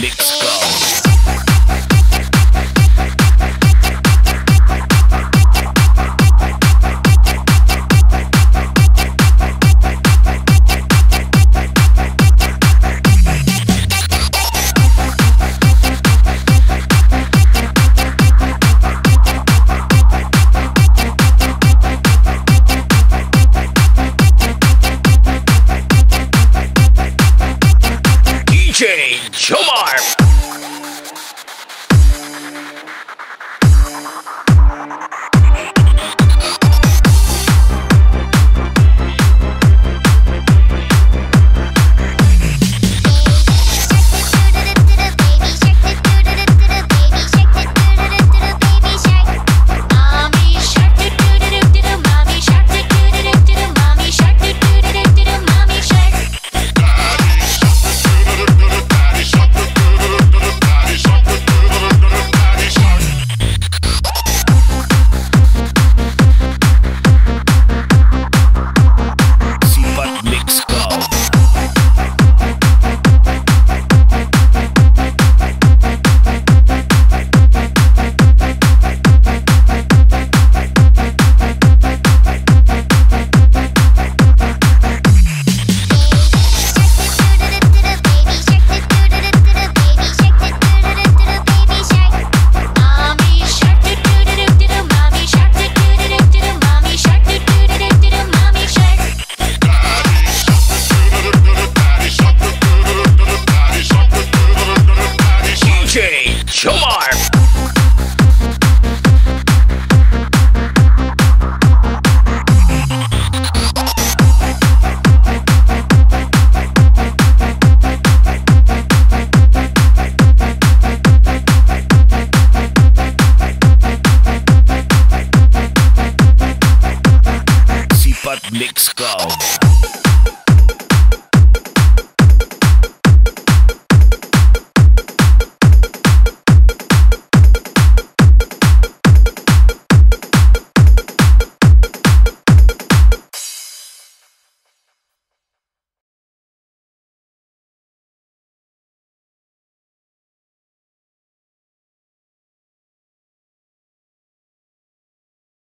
mix. mix go.